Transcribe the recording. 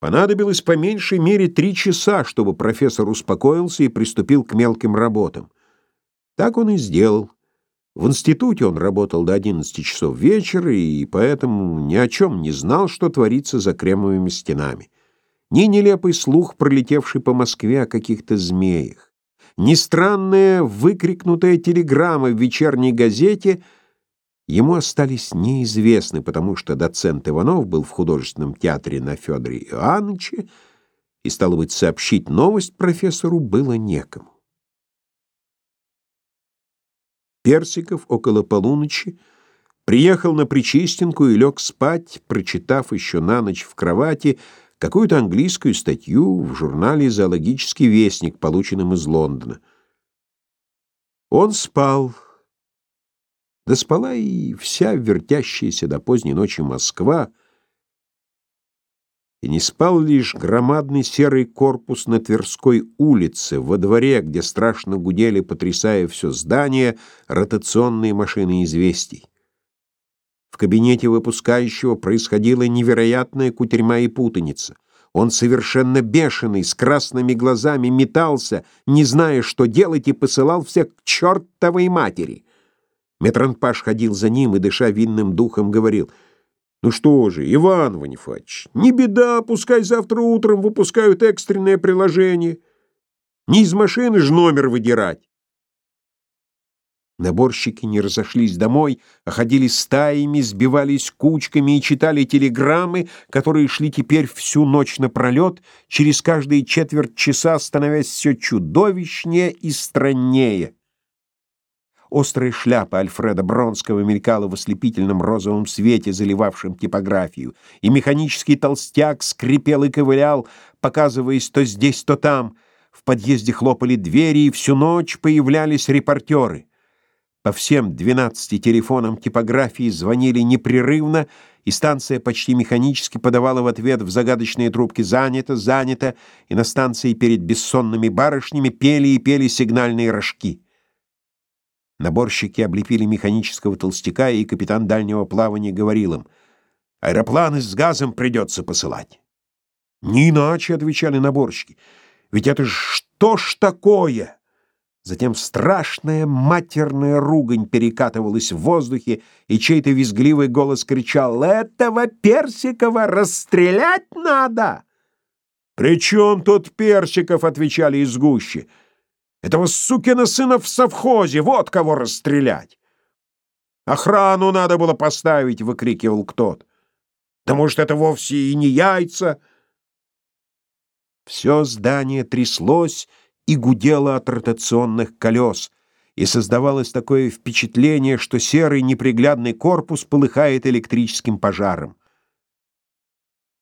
Понадобилось по меньшей мере три часа, чтобы профессор успокоился и приступил к мелким работам. Так он и сделал. В институте он работал до 11 часов вечера и поэтому ни о чем не знал, что творится за кремовыми стенами. Ни нелепый слух, пролетевший по Москве о каких-то змеях, ни странная выкрикнутая телеграмма в вечерней газете — ему остались неизвестны, потому что доцент Иванов был в художественном театре на Федоре Иоанновиче, и, стало быть, сообщить новость профессору было некому. Персиков около полуночи приехал на Причистенку и лег спать, прочитав еще на ночь в кровати какую-то английскую статью в журнале «Зоологический вестник», полученном из Лондона. Он спал, да спала и вся вертящаяся до поздней ночи Москва, и не спал лишь громадный серый корпус на Тверской улице, во дворе, где страшно гудели, потрясая все здание, ротационные машины известий. В кабинете выпускающего происходила невероятная кутерьма и путаница. Он совершенно бешеный, с красными глазами метался, не зная, что делать, и посылал всех к чертовой матери. Метранпаш ходил за ним и, дыша винным духом, говорил, «Ну что же, Иван Ванифач, не беда, пускай завтра утром выпускают экстренное приложение. Не из машины ж номер выдирать». Наборщики не разошлись домой, а ходили стаями, сбивались кучками и читали телеграммы, которые шли теперь всю ночь напролет, через каждые четверть часа становясь все чудовищнее и страннее. Острая шляпа Альфреда Бронского мелькала в ослепительном розовом свете, заливавшем типографию, и механический толстяк скрипел и ковылял, показываясь то здесь, то там. В подъезде хлопали двери, и всю ночь появлялись репортеры. По всем двенадцати телефонам типографии звонили непрерывно, и станция почти механически подавала в ответ в загадочные трубки «занято, занято», и на станции перед бессонными барышнями пели и пели сигнальные рожки. Наборщики облепили механического толстяка, и капитан дальнего плавания говорил им, «Аэропланы с газом придется посылать». «Не иначе», — отвечали наборщики, «ведь это что ж такое?» Затем страшная матерная ругань перекатывалась в воздухе, и чей-то визгливый голос кричал «Этого Персикова расстрелять надо!» «При чем тут Персиков?» — отвечали из гущи. Этого сукина сына в совхозе, вот кого расстрелять. Охрану надо было поставить, выкрикивал кто-то. Да может, это вовсе и не яйца. Все здание тряслось и гудело от ротационных колес, и создавалось такое впечатление, что серый неприглядный корпус полыхает электрическим пожаром.